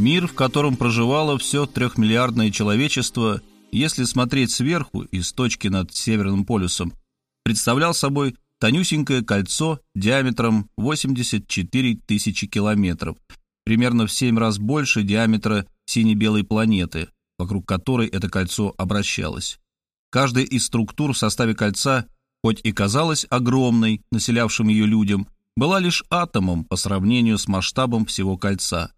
Мир, в котором проживало все трехмиллиардное человечество, если смотреть сверху, из точки над Северным полюсом, представлял собой тонюсенькое кольцо диаметром 84 тысячи километров, примерно в 7 раз больше диаметра сине-белой планеты, вокруг которой это кольцо обращалось. Каждая из структур в составе кольца, хоть и казалась огромной, населявшим ее людям, была лишь атомом по сравнению с масштабом всего кольца.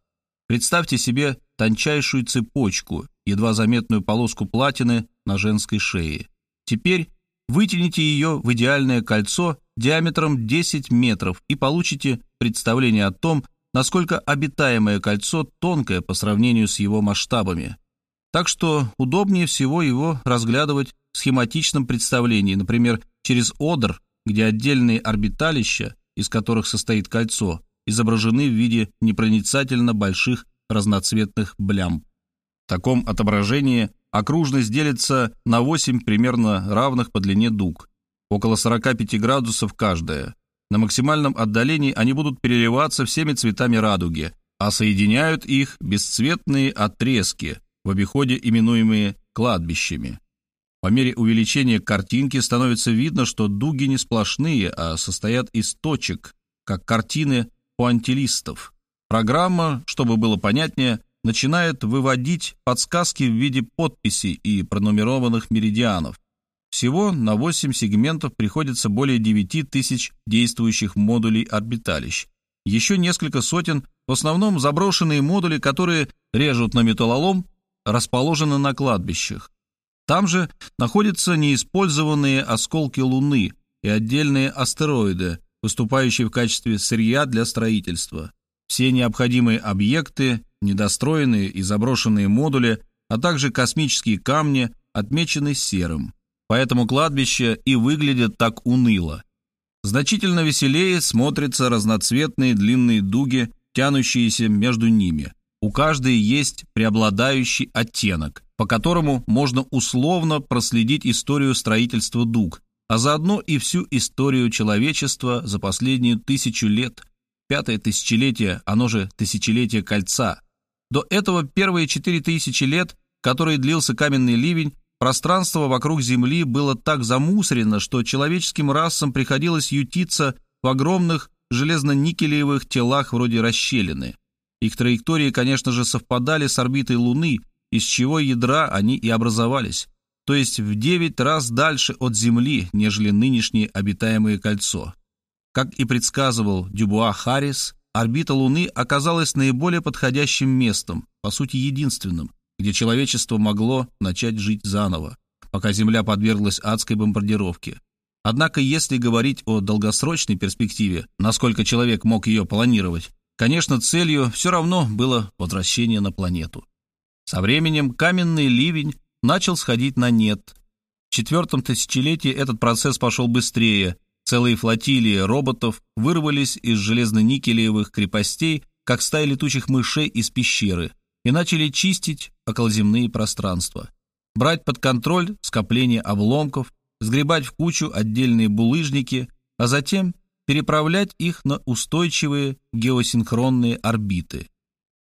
Представьте себе тончайшую цепочку, едва заметную полоску платины на женской шее. Теперь вытяните ее в идеальное кольцо диаметром 10 метров и получите представление о том, насколько обитаемое кольцо тонкое по сравнению с его масштабами. Так что удобнее всего его разглядывать в схематичном представлении, например, через одр, где отдельные орбиталища, из которых состоит кольцо, изображены в виде непроницательно больших разноцветных блям. В таком отображении окружность делится на 8 примерно равных по длине дуг, около 45 градусов каждая. На максимальном отдалении они будут переливаться всеми цветами радуги, а соединяют их бесцветные отрезки, в обиходе именуемые кладбищами. По мере увеличения картинки становится видно, что дуги не сплошные, а состоят из точек, как картины пуантилистов. Программа, чтобы было понятнее, начинает выводить подсказки в виде подписей и пронумерованных меридианов. Всего на 8 сегментов приходится более 9 тысяч действующих модулей орбиталищ. Еще несколько сотен, в основном заброшенные модули, которые режут на металлолом, расположены на кладбищах. Там же находятся неиспользованные осколки Луны и отдельные астероиды, выступающие в качестве сырья для строительства. Все необходимые объекты, недостроенные и заброшенные модули, а также космические камни отмечены серым. Поэтому кладбище и выглядит так уныло. Значительно веселее смотрятся разноцветные длинные дуги, тянущиеся между ними. У каждой есть преобладающий оттенок, по которому можно условно проследить историю строительства дуг, а заодно и всю историю человечества за последнюю тысячу лет, пятое тысячелетие, оно же тысячелетие кольца. До этого первые четыре тысячи лет, которые длился каменный ливень, пространство вокруг Земли было так замусорено, что человеческим расам приходилось ютиться в огромных железно-никелевых телах вроде расщелины. Их траектории, конечно же, совпадали с орбитой Луны, из чего ядра они и образовались то есть в 9 раз дальше от Земли, нежели нынешнее обитаемое кольцо. Как и предсказывал Дюбуа Харрис, орбита Луны оказалась наиболее подходящим местом, по сути единственным, где человечество могло начать жить заново, пока Земля подверглась адской бомбардировке. Однако, если говорить о долгосрочной перспективе, насколько человек мог ее планировать, конечно, целью все равно было возвращение на планету. Со временем каменный ливень начал сходить на нет. В четвертом тысячелетии этот процесс пошел быстрее. Целые флотилии роботов вырвались из железно-никелевых крепостей, как стаи летучих мышей из пещеры, и начали чистить околоземные пространства. Брать под контроль скопление обломков, сгребать в кучу отдельные булыжники, а затем переправлять их на устойчивые геосинхронные орбиты.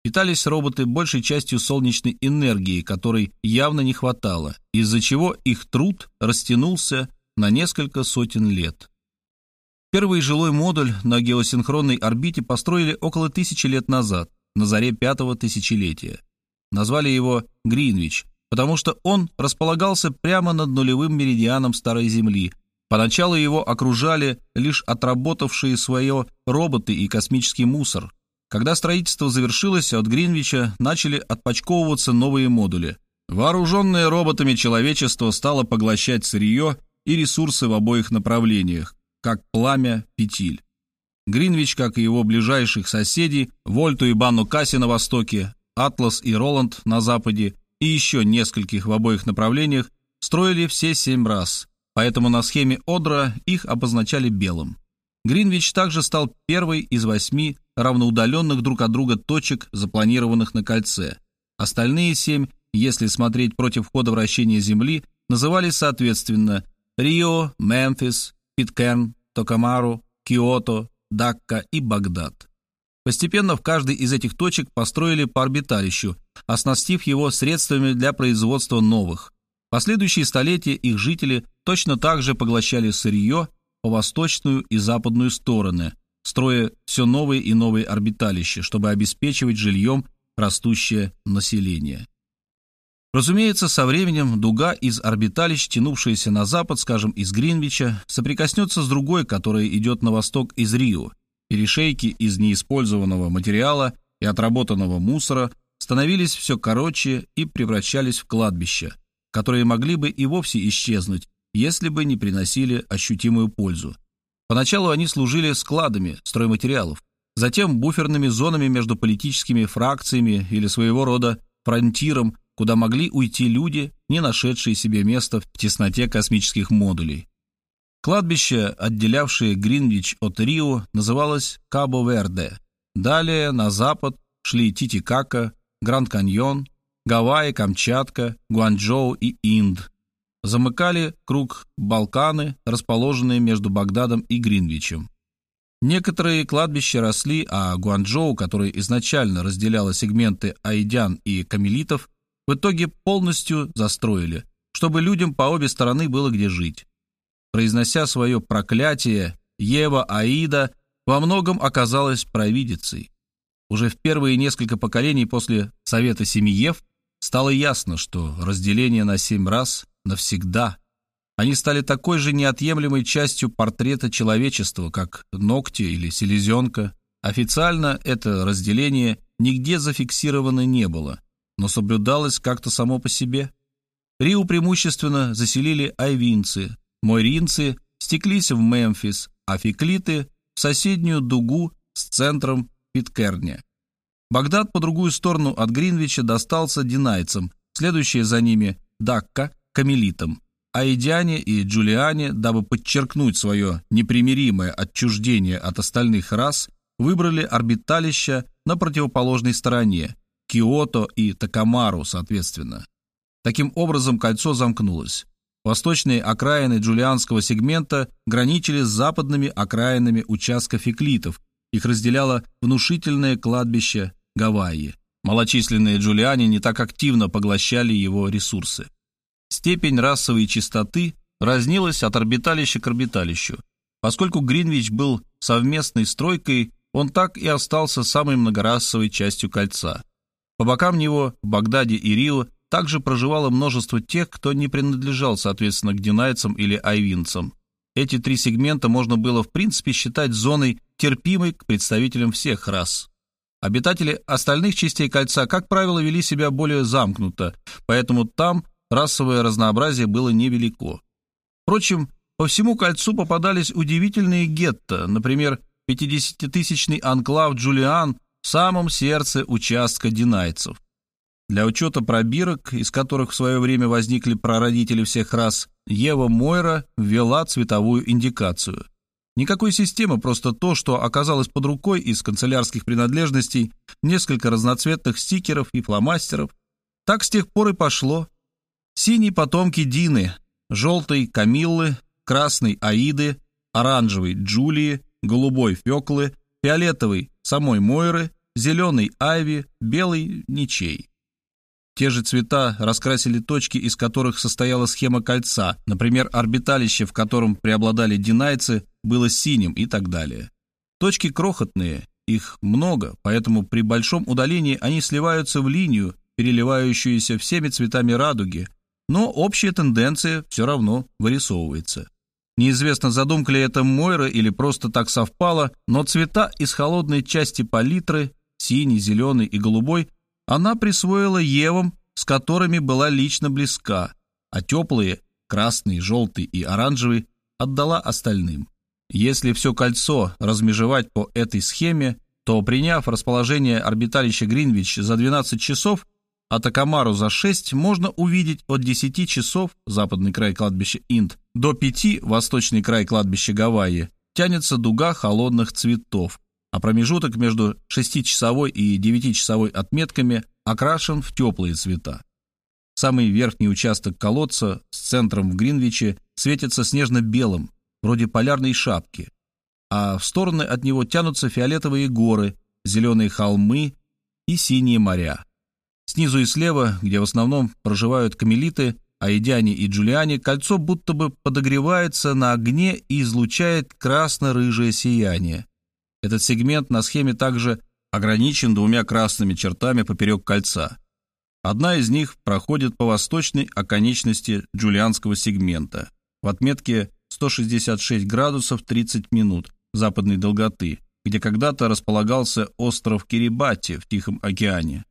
Питались роботы большей частью солнечной энергии, которой явно не хватало, из-за чего их труд растянулся на несколько сотен лет. Первый жилой модуль на геосинхронной орбите построили около тысячи лет назад, на заре пятого тысячелетия. Назвали его Гринвич, потому что он располагался прямо над нулевым меридианом Старой Земли. Поначалу его окружали лишь отработавшие свое роботы и космический мусор – когда строительство завершилось, от Гринвича начали отпочковываться новые модули. Вооруженное роботами человечество стало поглощать сырье и ресурсы в обоих направлениях, как пламя, петиль. Гринвич, как и его ближайших соседей, Вольту и Банну Касси на востоке, Атлас и Роланд на западе и еще нескольких в обоих направлениях, строили все семь раз, поэтому на схеме Одра их обозначали белым. Гринвич также стал первой из восьми равноудаленных друг от друга точек, запланированных на кольце. Остальные семь, если смотреть против хода вращения Земли, назывались соответственно Рио, Мемфис, Питкерн, Токамару, Киото, Дакка и Багдад. Постепенно в каждой из этих точек построили по орбиталищу, оснастив его средствами для производства новых. Последующие столетия их жители точно так же поглощали сырье по восточную и западную стороны, строя все новые и новые орбиталища, чтобы обеспечивать жильем растущее население. Разумеется, со временем дуга из орбиталищ, тянувшаяся на запад, скажем, из Гринвича, соприкоснется с другой, которая идет на восток из Рио, Перешейки из неиспользованного материала и отработанного мусора становились все короче и превращались в кладбища, которые могли бы и вовсе исчезнуть, если бы не приносили ощутимую пользу. Поначалу они служили складами стройматериалов, затем буферными зонами между политическими фракциями или своего рода фронтиром, куда могли уйти люди, не нашедшие себе места в тесноте космических модулей. Кладбище, отделявшее Гринвич от Рио, называлось Кабо-Верде. Далее на запад шли Титикака, Гранд-Каньон, Гавайи, Камчатка, Гуанчжоу и Инд. Замыкали круг Балканы, расположенные между Багдадом и Гринвичем. Некоторые кладбища росли, а Гуанчжоу, который изначально разделяло сегменты айдян и камелитов, в итоге полностью застроили, чтобы людям по обе стороны было где жить. Произнося свое проклятие, Ева Аида во многом оказалась провидицей. Уже в первые несколько поколений после Совета Семиев стало ясно, что разделение на семь раз навсегда. Они стали такой же неотъемлемой частью портрета человечества, как ногти или селезенка. Официально это разделение нигде зафиксировано не было, но соблюдалось как-то само по себе. Риу преимущественно заселили айвинцы, Мойринцы стеклись в Мемфис, а феклиты – в соседнюю дугу с центром Питкерня. Багдад по другую сторону от Гринвича достался динайцам, следующие за ними – Дакка – камелитам. А Идиане и Джулиане, дабы подчеркнуть свое непримиримое отчуждение от остальных рас, выбрали орбиталища на противоположной стороне – Киото и Такамару, соответственно. Таким образом, кольцо замкнулось. Восточные окраины джулианского сегмента граничили с западными окраинами участка феклитов. Их разделяло внушительное кладбище Гавайи. Малочисленные джулиане не так активно поглощали его ресурсы. Степень расовой чистоты разнилась от орбиталища к орбиталищу. Поскольку Гринвич был совместной стройкой, он так и остался самой многорасовой частью кольца. По бокам него, в Багдаде и Рио, также проживало множество тех, кто не принадлежал, соответственно, к динайцам или айвинцам. Эти три сегмента можно было в принципе считать зоной, терпимой к представителям всех рас. Обитатели остальных частей кольца, как правило, вели себя более замкнуто, поэтому там расовое разнообразие было невелико. Впрочем, по всему кольцу попадались удивительные гетто, например, 50-тысячный анклав Джулиан в самом сердце участка динайцев. Для учета пробирок, из которых в свое время возникли прародители всех рас, Ева Мойра ввела цветовую индикацию. Никакой системы, просто то, что оказалось под рукой из канцелярских принадлежностей, несколько разноцветных стикеров и фломастеров. Так с тех пор и пошло. Синий потомки Дины, желтый Камиллы, красный Аиды, оранжевый Джулии, голубой Феклы, фиолетовый самой Мойры, зеленый Айви, белый ничей. Те же цвета раскрасили точки, из которых состояла схема кольца, например, орбиталище, в котором преобладали динайцы, было синим и так далее. Точки крохотные, их много, поэтому при большом удалении они сливаются в линию, переливающуюся всеми цветами радуги, но общая тенденция все равно вырисовывается. Неизвестно, задумка ли это Мойра или просто так совпало, но цвета из холодной части палитры, синий, зеленый и голубой, она присвоила Евам, с которыми была лично близка, а теплые, красный, желтый и оранжевый, отдала остальным. Если все кольцо размежевать по этой схеме, то, приняв расположение орбиталища Гринвич за 12 часов, а Такамару за 6, можно увидеть от 10 часов западный край кладбища Инд до 5 восточный край кладбища Гавайи тянется дуга холодных цветов, а промежуток между шестичасовой и девятичасовой отметками окрашен в теплые цвета. Самый верхний участок колодца с центром в Гринвиче светится снежно-белым, вроде полярной шапки, а в стороны от него тянутся фиолетовые горы, зеленые холмы и синие моря. Снизу и слева, где в основном проживают камелиты, Аидяне и Джулиане, кольцо будто бы подогревается на огне и излучает красно-рыжее сияние. Этот сегмент на схеме также ограничен двумя красными чертами поперек кольца. Одна из них проходит по восточной оконечности джулианского сегмента в отметке 166 градусов 30 минут западной долготы, где когда-то располагался остров Кирибати в Тихом океане.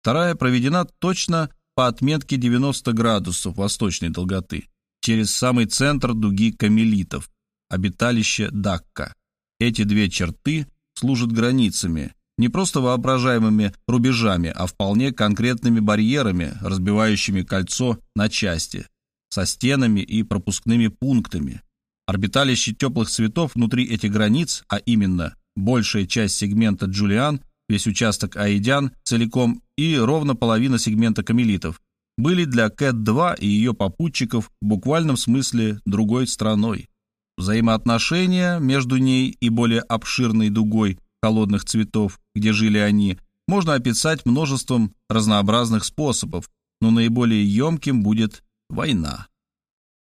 Вторая проведена точно по отметке 90 градусов восточной долготы через самый центр дуги камелитов, обиталище Дакка. Эти две черты служат границами, не просто воображаемыми рубежами, а вполне конкретными барьерами, разбивающими кольцо на части, со стенами и пропускными пунктами. Орбиталище теплых цветов внутри этих границ, а именно большая часть сегмента Джулиан, весь участок Аидян целиком и ровно половина сегмента камелитов, были для Кэт-2 и ее попутчиков в буквальном смысле другой страной. Взаимоотношения между ней и более обширной дугой холодных цветов, где жили они, можно описать множеством разнообразных способов, но наиболее емким будет война.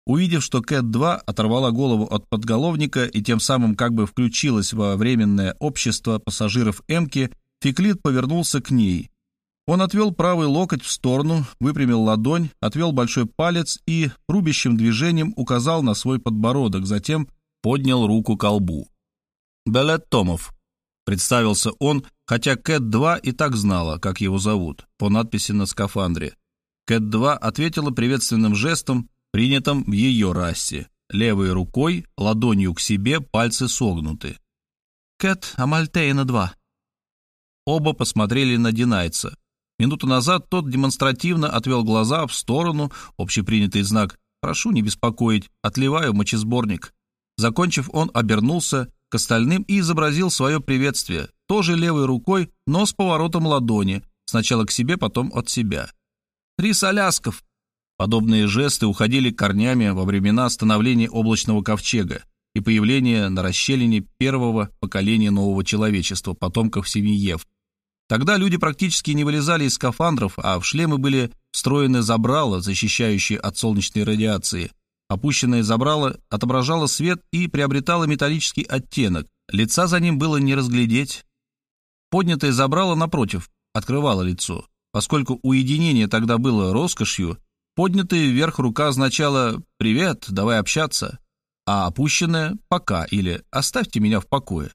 Увидев, что Кэт-2 оторвала голову от подголовника и тем самым как бы включилась во временное общество пассажиров Эмки, Феклит повернулся к ней. Он отвел правый локоть в сторону, выпрямил ладонь, отвел большой палец и рубящим движением указал на свой подбородок, затем поднял руку к колбу. «Белет Томов», Представился он, хотя Кэт-2 и так знала, как его зовут, по надписи на скафандре. Кэт-2 ответила приветственным жестом, принятым в ее расе. Левой рукой, ладонью к себе, пальцы согнуты. «Кэт Амальтейна-2». Оба посмотрели на Динайца. Минуту назад тот демонстративно отвел глаза в сторону, общепринятый знак «Прошу не беспокоить, отливаю мочесборник». Закончив, он обернулся к остальным и изобразил свое приветствие, тоже левой рукой, но с поворотом ладони, сначала к себе, потом от себя. «Рис Алясков!» Подобные жесты уходили корнями во времена становления облачного ковчега и появления на расщелине первого поколения нового человечества, потомков Семиев. Тогда люди практически не вылезали из скафандров, а в шлемы были встроены забрала, защищающие от солнечной радиации, Опущенное забрало отображало свет и приобретало металлический оттенок. Лица за ним было не разглядеть. Поднятое забрало, напротив, открывало лицо. Поскольку уединение тогда было роскошью, поднятая вверх рука означала «Привет, давай общаться», а опущенная «Пока» или «Оставьте меня в покое».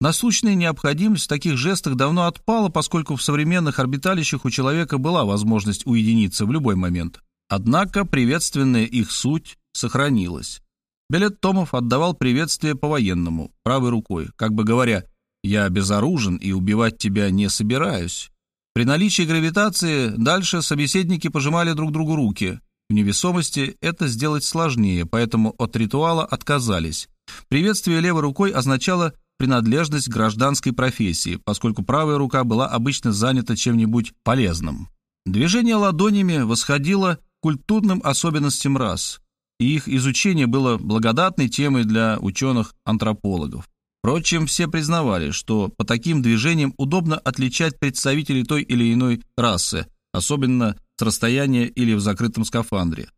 Насущная необходимость в таких жестах давно отпала, поскольку в современных орбиталищах у человека была возможность уединиться в любой момент. Однако приветственная их суть сохранилась. Белет Томов отдавал приветствие по-военному, правой рукой, как бы говоря, «Я безоружен и убивать тебя не собираюсь». При наличии гравитации дальше собеседники пожимали друг другу руки. В невесомости это сделать сложнее, поэтому от ритуала отказались. Приветствие левой рукой означало принадлежность к гражданской профессии, поскольку правая рука была обычно занята чем-нибудь полезным. Движение ладонями восходило культурным особенностям рас, и их изучение было благодатной темой для ученых-антропологов. Впрочем, все признавали, что по таким движениям удобно отличать представителей той или иной расы, особенно с расстояния или в закрытом скафандре.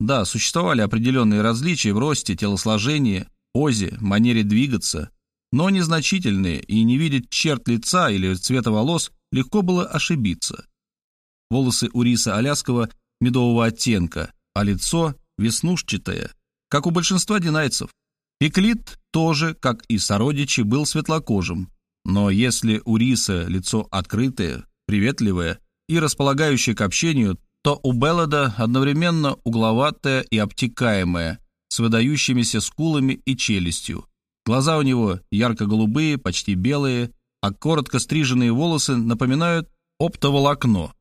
Да, существовали определенные различия в росте, телосложении, позе, манере двигаться, но незначительные, и не видеть черт лица или цвета волос легко было ошибиться. Волосы у риса Аляского медового оттенка, а лицо веснушчатое, как у большинства динайцев. Пиклит тоже, как и сородичи, был светлокожим. Но если у риса лицо открытое, приветливое и располагающее к общению, то у Беллада одновременно угловатое и обтекаемое, с выдающимися скулами и челюстью. Глаза у него ярко-голубые, почти белые, а коротко стриженные волосы напоминают оптоволокно.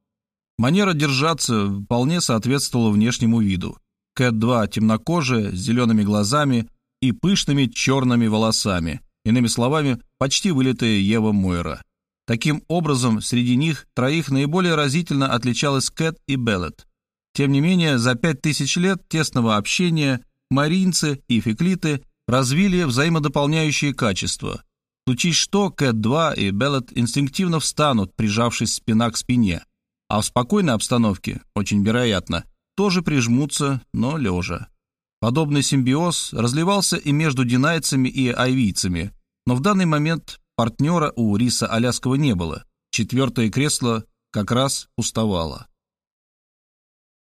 Манера держаться вполне соответствовала внешнему виду. Кэт-2 темнокожая, с зелеными глазами и пышными черными волосами. Иными словами, почти вылитая Ева Мойра. Таким образом, среди них троих наиболее разительно отличалась Кэт и Беллет. Тем не менее, за пять тысяч лет тесного общения маринцы и феклиты развили взаимодополняющие качества. В Случись что, Кэт-2 и Беллет инстинктивно встанут, прижавшись спина к спине, а в спокойной обстановке, очень вероятно, тоже прижмутся, но лежа. Подобный симбиоз разливался и между динайцами и айвийцами, но в данный момент партнера у Риса Аляского не было. Четвертое кресло как раз пустовало.